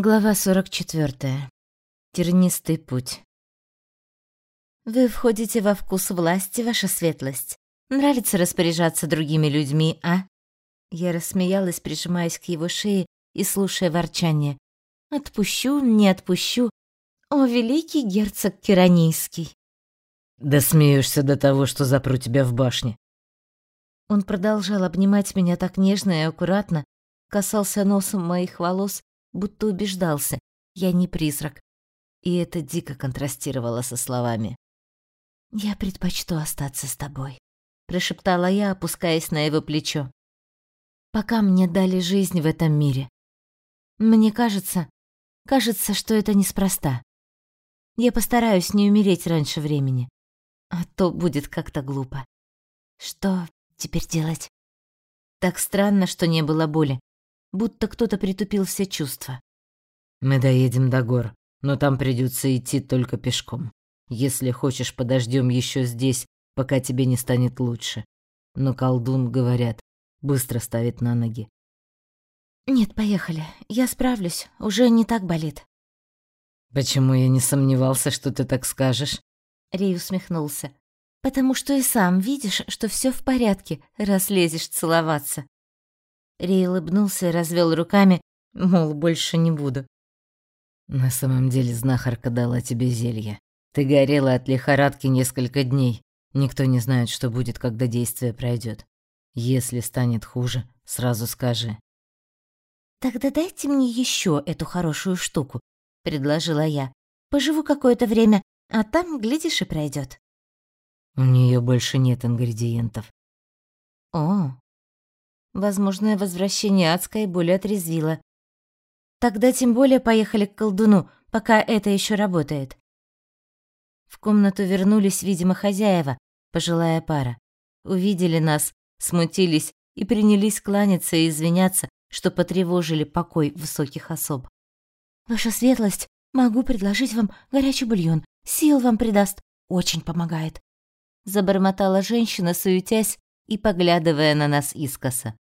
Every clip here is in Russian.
Глава 44. Тернистый путь. Вы входите во вкус власти, ваша светлость. Нравится распоряжаться другими людьми, а? Я рассмеялась, прижимаясь к его шее и слушая ворчание. Отпущу, не отпущу. О, великий герцог Киранийский. Да смеешься до того, что запру тебя в башне. Он продолжал обнимать меня так нежно и аккуратно, касался носом моих волос будто убеждался, я не призрак. И это дико контрастировало со словами. «Я предпочту остаться с тобой», — прошептала я, опускаясь на его плечо. «Пока мне дали жизнь в этом мире. Мне кажется, кажется, что это неспроста. Я постараюсь не умереть раньше времени, а то будет как-то глупо. Что теперь делать? Так странно, что не было боли будто кто-то притупил все чувства. Мы доедем до гор, но там придется идти только пешком. Если хочешь, подождем еще здесь, пока тебе не станет лучше. Но колдун, говорят, быстро ставит на ноги. Нет, поехали. Я справлюсь, уже не так болит. Почему я не сомневался, что ты так скажешь? Рей усмехнулся. Потому что и сам видишь, что все в порядке, раз лезешь целоваться. Рей улыбнулся и развел руками, мол, больше не буду. На самом деле знахарка дала тебе зелье. Ты горела от лихорадки несколько дней. Никто не знает, что будет, когда действие пройдет. Если станет хуже, сразу скажи. Тогда дайте мне еще эту хорошую штуку, предложила я. Поживу какое-то время, а там глядишь и пройдет. У нее больше нет ингредиентов. О, Возможное возвращение адской боли отрезвило. Тогда тем более поехали к колдуну, пока это еще работает. В комнату вернулись, видимо, хозяева, пожилая пара. Увидели нас, смутились и принялись кланяться и извиняться, что потревожили покой высоких особ. «Ваша светлость, могу предложить вам горячий бульон. Сил вам придаст. Очень помогает». Забормотала женщина, суетясь и поглядывая на нас искоса.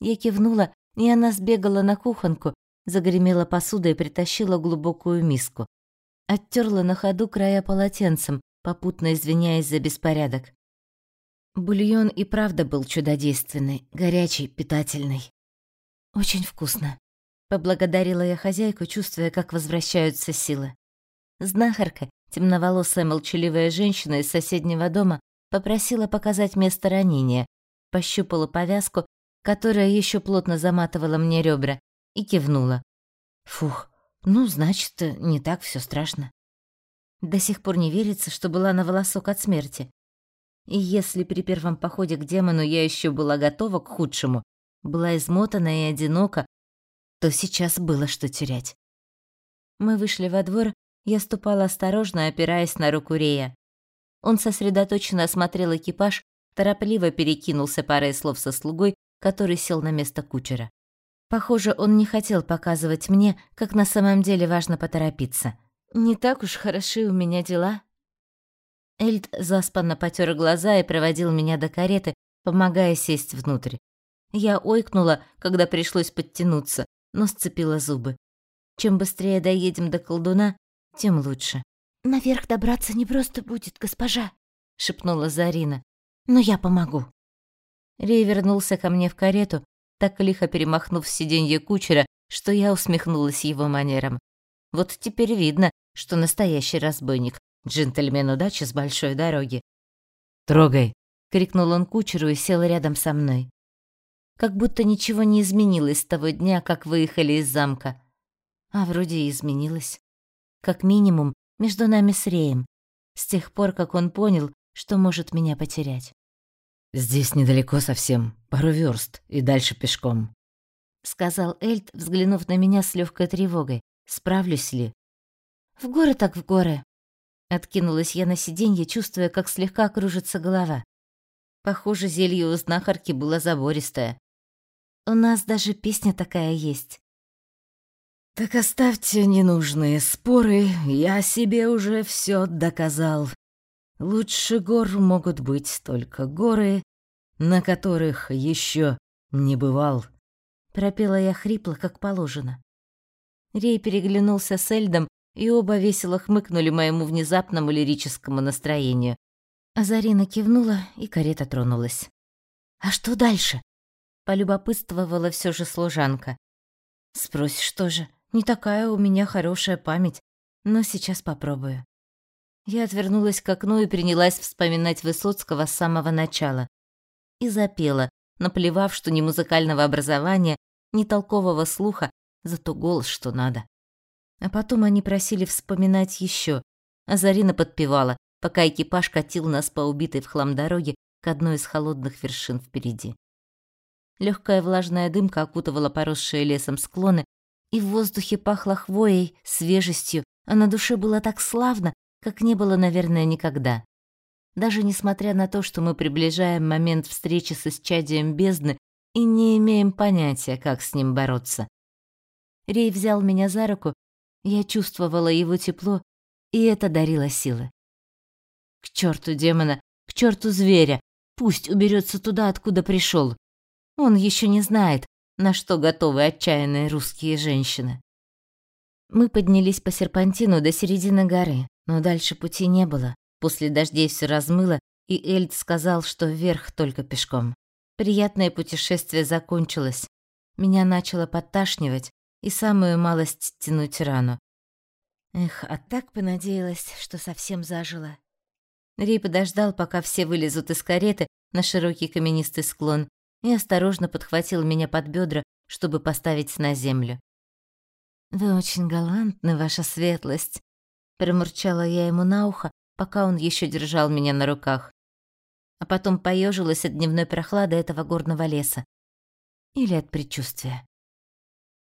Я кивнула, и она сбегала на кухонку, загремела посудой и притащила глубокую миску. Оттерла на ходу края полотенцем, попутно извиняясь за беспорядок. Бульон и правда был чудодейственный, горячий, питательный. Очень вкусно. Поблагодарила я хозяйку, чувствуя, как возвращаются силы. Знахарка, темноволосая молчаливая женщина из соседнего дома, попросила показать место ранения, пощупала повязку, которая еще плотно заматывала мне ребра, и кивнула. Фух, ну, значит, не так все страшно. До сих пор не верится, что была на волосок от смерти. И если при первом походе к демону я еще была готова к худшему, была измотана и одинока, то сейчас было что терять. Мы вышли во двор, я ступала осторожно, опираясь на руку Рея. Он сосредоточенно осмотрел экипаж, торопливо перекинулся парой слов со слугой, который сел на место кучера. Похоже, он не хотел показывать мне, как на самом деле важно поторопиться. Не так уж хороши у меня дела. Эльд заспанно потер глаза и проводил меня до кареты, помогая сесть внутрь. Я ойкнула, когда пришлось подтянуться, но сцепила зубы. Чем быстрее доедем до колдуна, тем лучше. «Наверх добраться не просто будет, госпожа», — шепнула Зарина. «Но я помогу». Рей вернулся ко мне в карету, так лихо перемахнув сиденье кучера, что я усмехнулась его манерам. Вот теперь видно, что настоящий разбойник, джентльмен удачи с большой дороги. «Трогай!» — крикнул он кучеру и сел рядом со мной. Как будто ничего не изменилось с того дня, как выехали из замка. А вроде и изменилось. Как минимум, между нами с Реем, с тех пор, как он понял, что может меня потерять. «Здесь недалеко совсем, пару верст, и дальше пешком», — сказал Эльд, взглянув на меня с легкой тревогой. «Справлюсь ли?» «В горы так в горы», — откинулась я на сиденье, чувствуя, как слегка кружится голова. Похоже, зелье у знахарки было забористое. У нас даже песня такая есть. Так оставьте ненужные споры, я себе уже все доказал. Лучше гор могут быть только горы, на которых еще не бывал. Пропела я хрипло, как положено. Рей переглянулся с Эльдом, и оба весело хмыкнули моему внезапному лирическому настроению. А Зарина кивнула, и карета тронулась. «А что дальше?» — полюбопытствовала все же служанка. «Спросишь тоже, не такая у меня хорошая память, но сейчас попробую». Я отвернулась к окну и принялась вспоминать Высоцкого с самого начала. И запела, наплевав, что ни музыкального образования, ни толкового слуха, зато голос что надо. А потом они просили вспоминать еще, а Зарина подпевала, пока экипаж катил нас по убитой в хлам дороге к одной из холодных вершин впереди. Легкая влажная дымка окутывала поросшие лесом склоны, и в воздухе пахло хвоей, свежестью, а на душе было так славно, как не было, наверное, никогда. Даже несмотря на то, что мы приближаем момент встречи с исчадием бездны и не имеем понятия, как с ним бороться. Рей взял меня за руку, я чувствовала его тепло, и это дарило силы. К черту демона, к черту зверя, пусть уберется туда, откуда пришел. Он еще не знает, на что готовы отчаянные русские женщины. Мы поднялись по серпантину до середины горы, но дальше пути не было. После дождей все размыло, и Эльд сказал, что вверх только пешком. Приятное путешествие закончилось. Меня начало подташнивать и самую малость тянуть рану. Эх, а так понадеялась, что совсем зажила. Рей подождал, пока все вылезут из кареты на широкий каменистый склон, и осторожно подхватил меня под бедра, чтобы поставить на землю. «Вы очень галантны, ваша светлость», — промурчала я ему на ухо, пока он еще держал меня на руках. А потом поежилась от дневной прохлады этого горного леса. Или от предчувствия.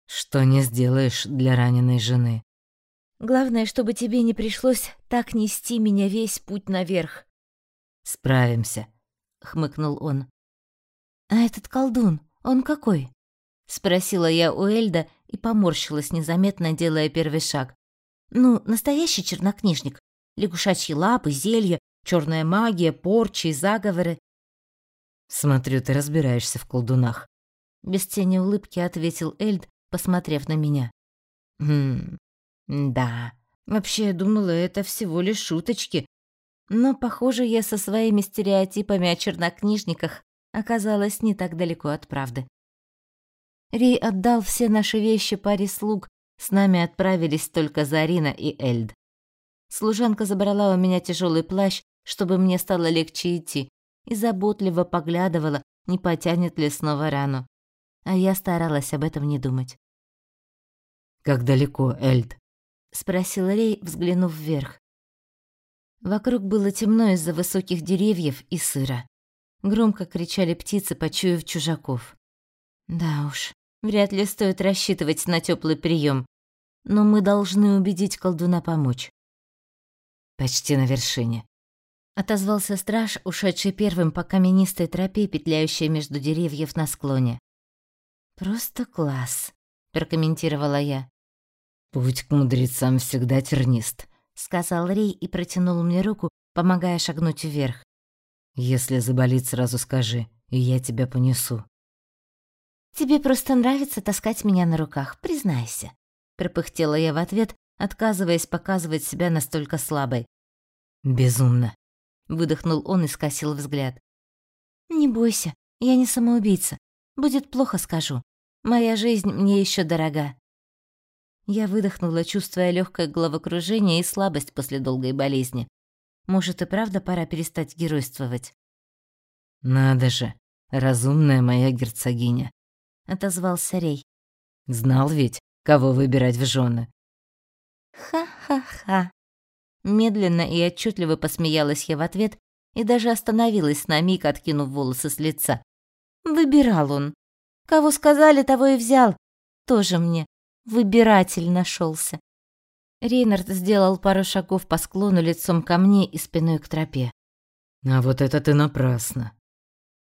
«Что не сделаешь для раненой жены?» Главное, чтобы тебе не пришлось так нести меня весь путь наверх. Справимся, хмыкнул он. А этот колдун, он какой? спросила я у Эльда и поморщилась незаметно, делая первый шаг. Ну, настоящий чернокнижник. Лягушачьи лапы, зелья, черная магия, порчи и заговоры. Смотрю, ты разбираешься в колдунах. Без тени улыбки ответил Эльд, посмотрев на меня. Хм, да, вообще я думала, это всего лишь шуточки. Но, похоже, я со своими стереотипами о чернокнижниках оказалась не так далеко от правды. Рей отдал все наши вещи паре слуг, с нами отправились только Зарина и Эльд. Служанка забрала у меня тяжелый плащ, чтобы мне стало легче идти, и заботливо поглядывала, не потянет ли снова рану. А я старалась об этом не думать. «Как далеко, Эльд?» спросил Рей, взглянув вверх. Вокруг было темно из-за высоких деревьев и сыра. Громко кричали птицы, почуяв чужаков. Да уж, вряд ли стоит рассчитывать на теплый прием, но мы должны убедить колдуна помочь. Почти на вершине. Отозвался страж, ушедший первым по каменистой тропе, петляющей между деревьев на склоне. «Просто класс», — прокомментировала я. «Путь к мудрецам всегда тернист», — сказал Рей и протянул мне руку, помогая шагнуть вверх. «Если заболит, сразу скажи, и я тебя понесу». «Тебе просто нравится таскать меня на руках, признайся», — пропыхтела я в ответ, отказываясь показывать себя настолько слабой. «Безумно», — выдохнул он и скосил взгляд. «Не бойся, я не самоубийца. Будет плохо, скажу. Моя жизнь мне еще дорога». Я выдохнула, чувствуя легкое головокружение и слабость после долгой болезни. Может, и правда пора перестать геройствовать? «Надо же, разумная моя герцогиня», — отозвался Рей. «Знал ведь, кого выбирать в жены. «Ха-ха-ха». Медленно и отчетливо посмеялась я в ответ и даже остановилась на миг, откинув волосы с лица. Выбирал он. Кого сказали, того и взял. Тоже мне Выбиратель нашелся. Рейнард сделал пару шагов по склону лицом ко мне и спиной к тропе. А вот это ты напрасно.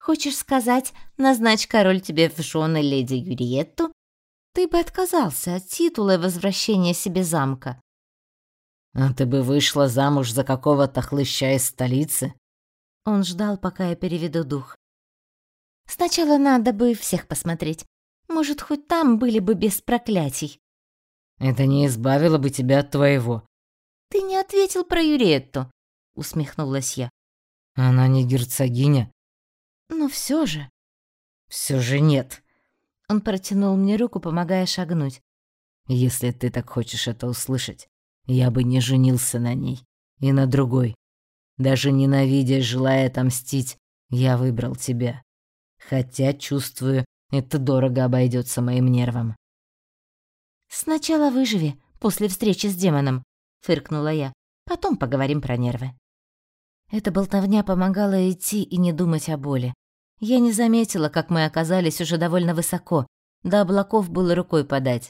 Хочешь сказать, назначь король тебе в жены леди Юриетту? Ты бы отказался от титула и возвращения себе замка. А ты бы вышла замуж за какого-то хлыща из столицы? Он ждал, пока я переведу дух. Сначала надо бы всех посмотреть. Может, хоть там были бы без проклятий. Это не избавило бы тебя от твоего. Ты не ответил про Юретту, усмехнулась я. Она не герцогиня. Но все же. Все же нет. Он протянул мне руку, помогая шагнуть. Если ты так хочешь это услышать, я бы не женился на ней и на другой. Даже ненавидя, желая отомстить, я выбрал тебя. Хотя, чувствую, это дорого обойдется моим нервам. «Сначала выживи, после встречи с демоном», — фыркнула я. «Потом поговорим про нервы». Эта болтовня помогала идти и не думать о боли. Я не заметила, как мы оказались уже довольно высоко. До облаков было рукой подать.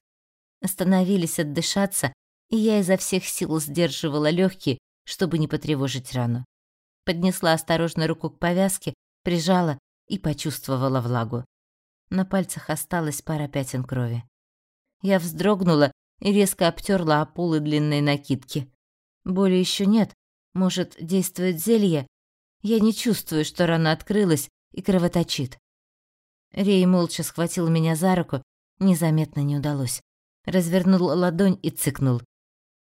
Остановились отдышаться, и я изо всех сил сдерживала легкие, чтобы не потревожить рану. Поднесла осторожно руку к повязке, прижала и почувствовала влагу. На пальцах осталась пара пятен крови. Я вздрогнула и резко обтерла о полы длинной накидки. Боли еще нет. Может, действует зелье? Я не чувствую, что рана открылась и кровоточит. Рей молча схватил меня за руку, незаметно не удалось. Развернул ладонь и цыкнул.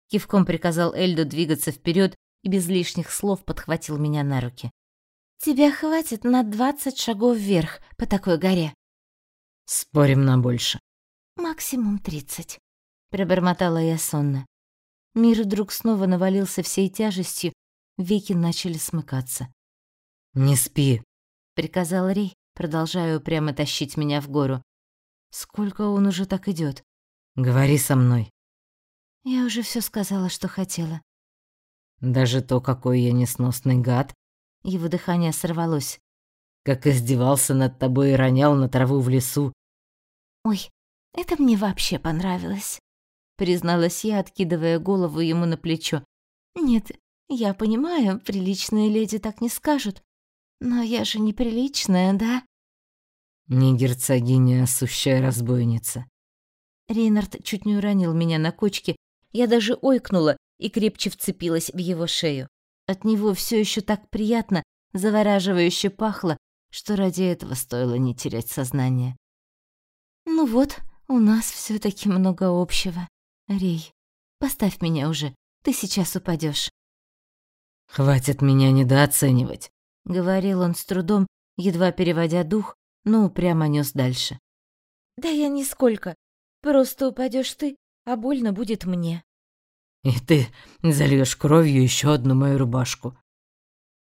Кивком приказал Эльду двигаться вперед и без лишних слов подхватил меня на руки. «Тебя хватит на двадцать шагов вверх по такой горе». «Спорим на больше». «Максимум тридцать», — пробормотала я сонно. Мир вдруг снова навалился всей тяжестью, веки начали смыкаться. «Не спи», — приказал Рей, продолжая прямо тащить меня в гору. «Сколько он уже так идет? «Говори со мной». «Я уже все сказала, что хотела». «Даже то, какой я несносный гад?» Его дыхание сорвалось. «Как издевался над тобой и ронял на траву в лесу». «Ой, это мне вообще понравилось», — призналась я, откидывая голову ему на плечо. «Нет, я понимаю, приличные леди так не скажут. Но я же неприличная, да?» «Не герцогиня, а сущая разбойница». Рейнард чуть не уронил меня на кочке. Я даже ойкнула и крепче вцепилась в его шею. От него все еще так приятно, завораживающе пахло, что ради этого стоило не терять сознание. «Ну вот, у нас все таки много общего. Рей, поставь меня уже, ты сейчас упадешь. «Хватит меня недооценивать», — говорил он с трудом, едва переводя дух, но упрямо нёс дальше. «Да я нисколько. Просто упадешь ты, а больно будет мне». «И ты зальешь кровью еще одну мою рубашку».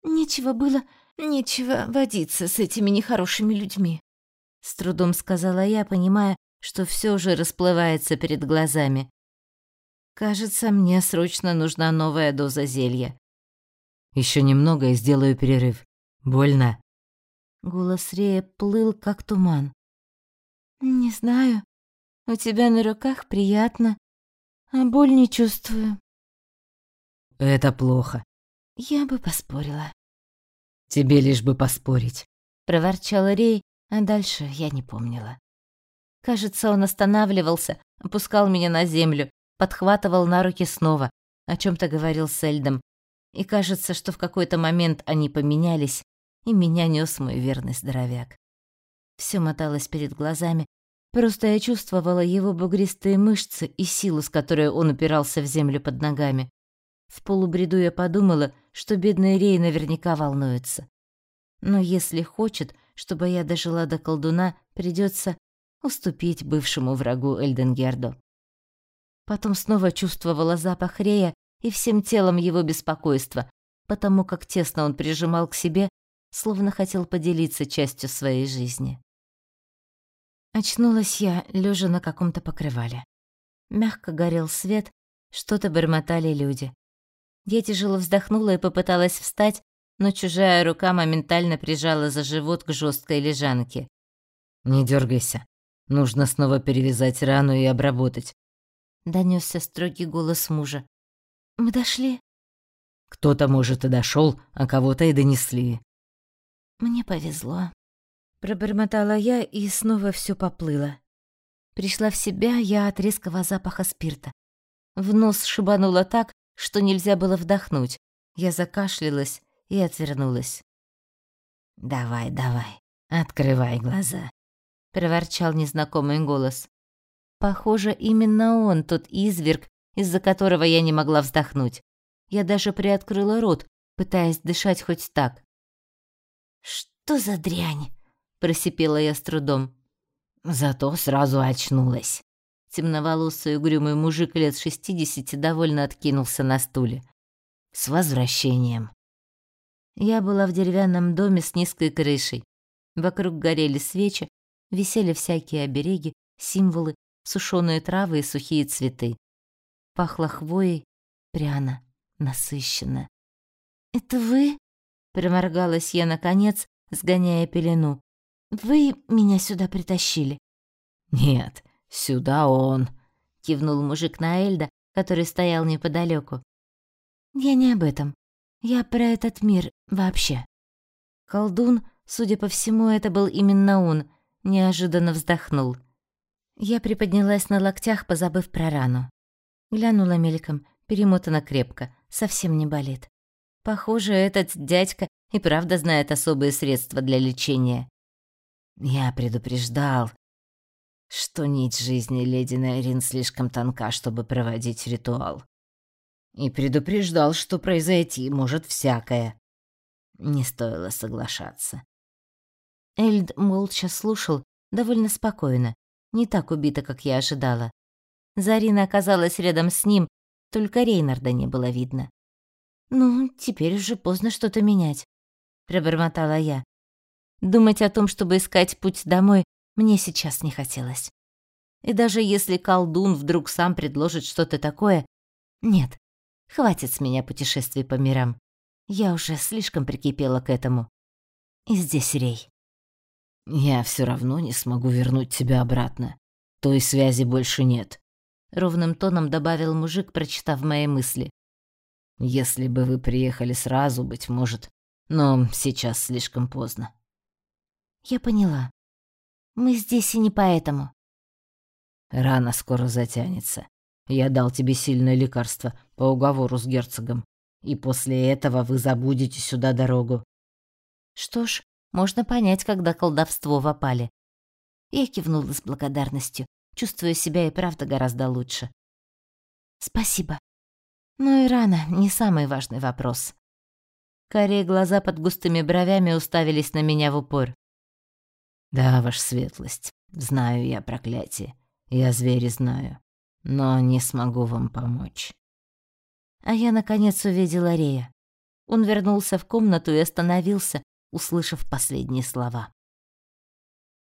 «Нечего было, нечего водиться с этими нехорошими людьми», — с трудом сказала я, понимая, что все уже расплывается перед глазами. Кажется, мне срочно нужна новая доза зелья. Еще немного и сделаю перерыв. Больно. Голос Рея плыл, как туман. Не знаю. У тебя на руках приятно, а боль не чувствую. Это плохо. Я бы поспорила. Тебе лишь бы поспорить. Проворчал Рей, а дальше я не помнила. Кажется, он останавливался, опускал меня на землю, подхватывал на руки снова, о чем то говорил с Эльдом. И кажется, что в какой-то момент они поменялись, и меня нес мой верный здоровяк. Все моталось перед глазами, просто я чувствовала его бугристые мышцы и силу, с которой он упирался в землю под ногами. В полубреду я подумала, что бедный Рей наверняка волнуется. Но если хочет, чтобы я дожила до колдуна, придется уступить бывшему врагу Эльденгерду. Потом снова чувствовала запах Рея и всем телом его беспокойство, потому как тесно он прижимал к себе, словно хотел поделиться частью своей жизни. Очнулась я, лежа на каком-то покрывале. Мягко горел свет, что-то бормотали люди. Я тяжело вздохнула и попыталась встать, но чужая рука моментально прижала за живот к жесткой лежанке. «Не дергайся», Нужно снова перевязать рану и обработать. Донесся строгий голос мужа. Мы дошли. Кто-то, может, и дошел, а кого-то и донесли. Мне повезло. Пробормотала я, и снова все поплыло. Пришла в себя я от резкого запаха спирта. В нос шибануло так, что нельзя было вдохнуть. Я закашлялась и отвернулась. «Давай, давай, открывай глаза», проворчал незнакомый голос. Похоже, именно он тот изверг, из-за которого я не могла вздохнуть. Я даже приоткрыла рот, пытаясь дышать хоть так. «Что за дрянь?» – просипела я с трудом. Зато сразу очнулась. Темноволосый угрюмый мужик лет шестидесяти довольно откинулся на стуле. «С возвращением!» Я была в деревянном доме с низкой крышей. Вокруг горели свечи, висели всякие обереги, символы, сушеные травы и сухие цветы. Пахло хвоей, пряно, насыщенно. «Это вы?» — проморгалась я наконец, сгоняя пелену. «Вы меня сюда притащили?» «Нет, сюда он», — кивнул мужик на Эльда, который стоял неподалеку. «Я не об этом. Я про этот мир вообще». Колдун, судя по всему, это был именно он, неожиданно вздохнул. Я приподнялась на локтях, позабыв про рану. Глянула мельком, перемотана крепко, совсем не болит. Похоже, этот дядька и правда знает особые средства для лечения. Я предупреждал, что нить жизни леди Найрин слишком тонка, чтобы проводить ритуал. И предупреждал, что произойти может всякое. Не стоило соглашаться. Эльд молча слушал, довольно спокойно, не так убито, как я ожидала. Зарина оказалась рядом с ним, только Рейнарда не было видно. «Ну, теперь уже поздно что-то менять», — пробормотала я. Думать о том, чтобы искать путь домой, мне сейчас не хотелось. И даже если колдун вдруг сам предложит что-то такое... Нет, хватит с меня путешествий по мирам. Я уже слишком прикипела к этому. И здесь Рей. Я все равно не смогу вернуть тебя обратно. Той связи больше нет. Ровным тоном добавил мужик, прочитав мои мысли. Если бы вы приехали сразу, быть может, но сейчас слишком поздно. Я поняла. Мы здесь и не поэтому. Рана скоро затянется. Я дал тебе сильное лекарство по уговору с герцогом, и после этого вы забудете сюда дорогу. Что ж, можно понять, когда колдовство в опале. Я кивнула с благодарностью, чувствуя себя и правда гораздо лучше. Спасибо. Но и рано не самый важный вопрос. Карие глаза под густыми бровями уставились на меня в упор. Да, ваша светлость, знаю я проклятие. Я звери знаю, но не смогу вам помочь. А я наконец увидела Рея. Он вернулся в комнату и остановился, услышав последние слова.